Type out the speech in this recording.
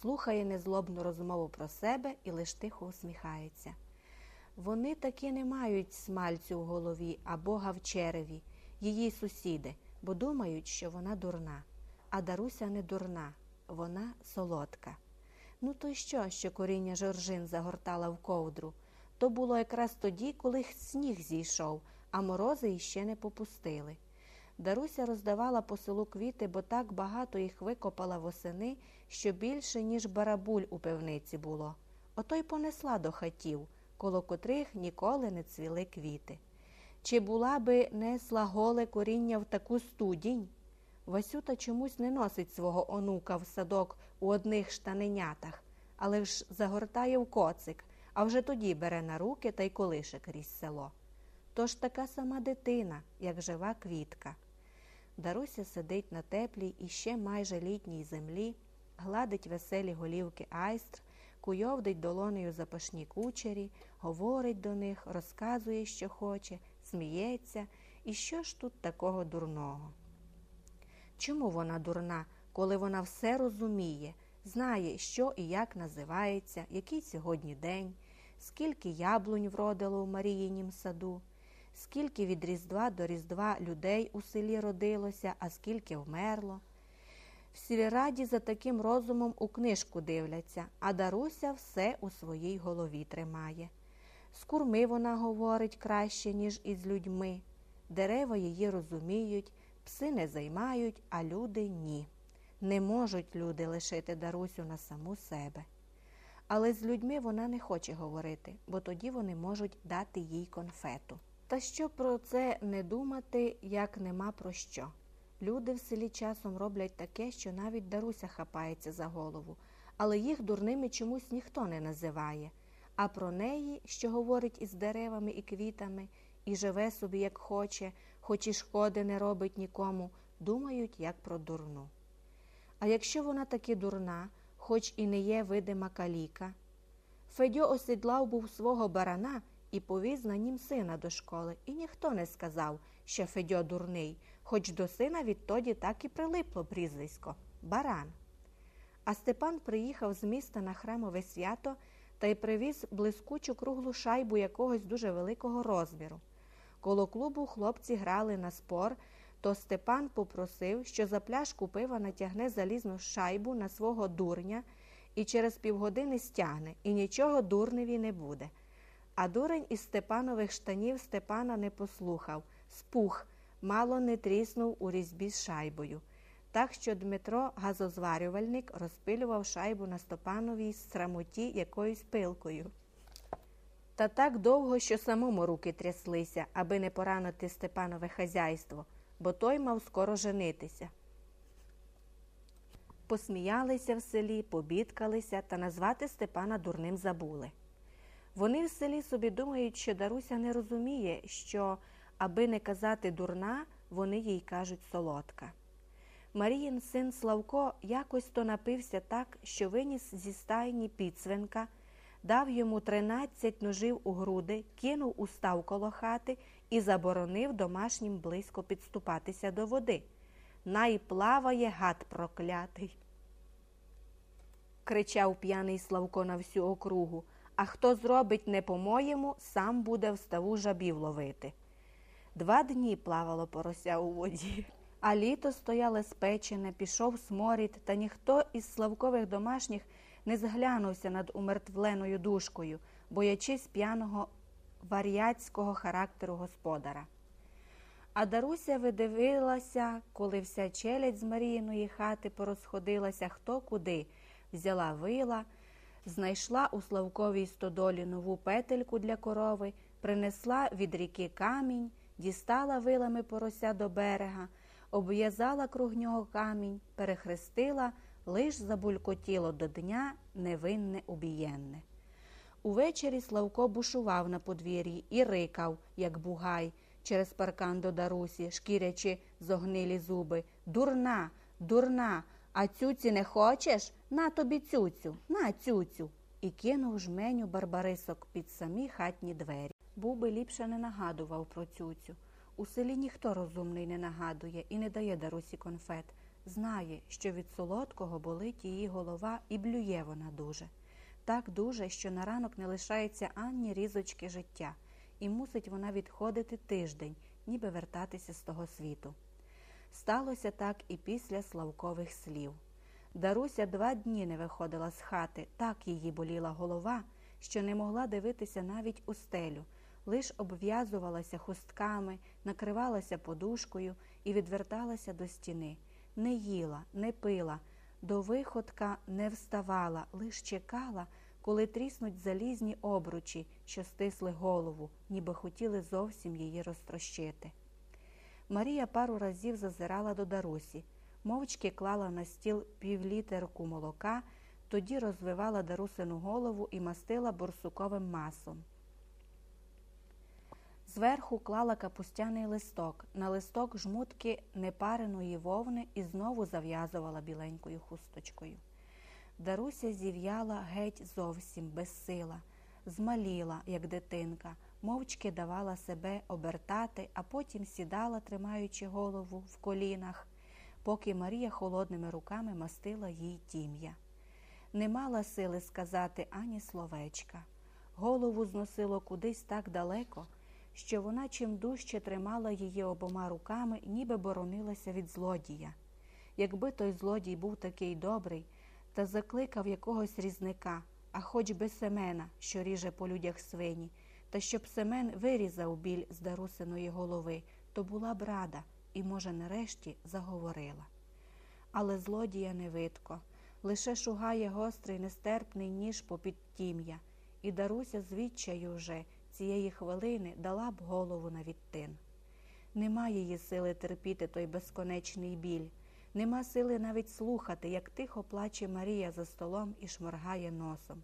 слухає незлобну розмову про себе і лиш тихо усміхається. Вони таки не мають смальцю в голові а бога в череві, її сусіди, бо думають, що вона дурна. А Даруся не дурна, вона солодка. Ну, то що, що коріння жоржин загортала в ковдру? То було якраз тоді, коли сніг зійшов, а морози іще не попустили. Даруся роздавала по селу квіти, бо так багато їх викопала восени, що більше, ніж барабуль у пивниці було. Ото й понесла до хатів, коло котрих ніколи не цвіли квіти. Чи була би несла голе коріння в таку студінь? Васюта чомусь не носить свого онука в садок у одних штаненятах, але ж загортає в коцик, а вже тоді бере на руки та й колише крізь село. Тож така сама дитина, як жива квітка. Даруся сидить на теплій і ще майже літній землі, гладить веселі голівки айстр, куйовдить долонею запашні кучері, говорить до них, розказує, що хоче, сміється, і що ж тут такого дурного? Чому вона дурна, коли вона все розуміє, знає, що і як називається, який сьогодні день, скільки яблунь вродило у Маріїнім саду, скільки від Різдва до Різдва людей у селі родилося, а скільки вмерло. В сільраді за таким розумом у книжку дивляться, а Даруся все у своїй голові тримає. З курми вона говорить краще, ніж із людьми. Дерева її розуміють, пси не займають, а люди ні. Не можуть люди лишити Дарусю на саму себе. Але з людьми вона не хоче говорити, бо тоді вони можуть дати їй конфету. Та що про це не думати, як нема про що. Люди в селі часом роблять таке, що навіть Даруся хапається за голову, але їх дурними чомусь ніхто не називає. А про неї, що говорить із деревами і квітами, і живе собі, як хоче, хоч і шкоди не робить нікому, думають, як про дурну. А якщо вона таки дурна, хоч і не є видима каліка, Федьо осідлав був свого барана і повіз на нім сина до школи, і ніхто не сказав, що Федьо дурний, хоч до сина відтоді так і прилипло прізвисько баран. А Степан приїхав з міста на храмове свято та й привіз блискучу круглу шайбу якогось дуже великого розміру. Коло клубу хлопці грали на спор, то Степан попросив, що за пляшку пива натягне залізну шайбу на свого дурня і через півгодини стягне, і нічого дурневі не буде. А дурень із Степанових штанів Степана не послухав, спух, мало не тріснув у різьбі з шайбою. Так що Дмитро, газозварювальник, розпилював шайбу на Степановій срамоті якоюсь пилкою. Та так довго, що самому руки тряслися, аби не поранити Степанове хазяйство, бо той мав скоро женитися. Посміялися в селі, побідкалися та назвати Степана дурним забули. Вони в селі собі думають, що Даруся не розуміє, що, аби не казати дурна, вони їй кажуть солодка. Маріїн син Славко якось то напився так, що виніс зі стайні підсвинка, дав йому тринадцять ножів у груди, кинув у став коло хати і заборонив домашнім близько підступатися до води. Най плаває гад проклятий. кричав п'яний Славко на всю округу. А хто зробить не по-моєму, сам буде в ставу жабів ловити. Два дні плавало порося у воді, а літо стояло спечене, пішов сморід, та ніхто із Славкових домашніх не зглянувся над умертвленою душкою, боячись п'яного вар'яцького характеру господара. А Даруся видивилася, коли вся челядь з Маріїної хати порозходилася хто куди, взяла вила, знайшла у Славковій стодолі нову петельку для корови, принесла від ріки камінь, дістала вилами порося до берега, обв'язала круг нього камінь, перехрестила, лиш забулькотіло до дня невинне убієнне. Увечері Славко бушував на подвір'ї і рикав, як бугай, через паркан до Дарусі, шкірячи зогнилі зуби. Дурна, дурна, а цюці не хочеш? На тобі цюцю, на цюцю. І кинув жменю барбарисок під самі хатні двері. Був би ліпше не нагадував про цюцю. У селі ніхто розумний не нагадує і не дає Дарусі конфет. знає, що від солодкого болить її голова і блює вона дуже. Так дуже, що на ранок не лишається ані різочки життя, і мусить вона відходити тиждень, ніби вертатися з того світу. Сталося так і після Славкових слів. Даруся два дні не виходила з хати, так її боліла голова, що не могла дивитися навіть у стелю, лиш обв'язувалася хустками, накривалася подушкою і відверталася до стіни. Не їла, не пила, до виходка не вставала, лиш чекала, коли тріснуть залізні обручі, що стисли голову, ніби хотіли зовсім її розтрощити. Марія пару разів зазирала до Дарусі, мовчки клала на стіл півлітерку молока, тоді розвивала Дарусину голову і мастила борсуковим масом. Зверху клала капустяний листок, на листок жмутки непареної вовни і знову зав'язувала біленькою хусточкою. Даруся зів'яла геть зовсім безсила, змаліла, як дитинка, мовчки давала себе обертати, а потім сідала, тримаючи голову в колінах, поки Марія холодними руками мастила їй тім'я. Не мала сили сказати ані словечка. Голову зносило кудись так далеко, що вона чим дужче тримала її обома руками, ніби боронилася від злодія. Якби той злодій був такий добрий та закликав якогось різника, а хоч би Семена, що ріже по людях свині, та щоб Семен вирізав біль з Дарусиної голови, то була б рада і, може, нарешті заговорила. Але злодія не видко, лише шугає гострий нестерпний ніж попід тім'я, і Даруся з відчаю вже цієї хвилини дала б голову на відтин. Нема її сили терпіти той безконечний біль, нема сили навіть слухати, як тихо плаче Марія за столом і шморгає носом.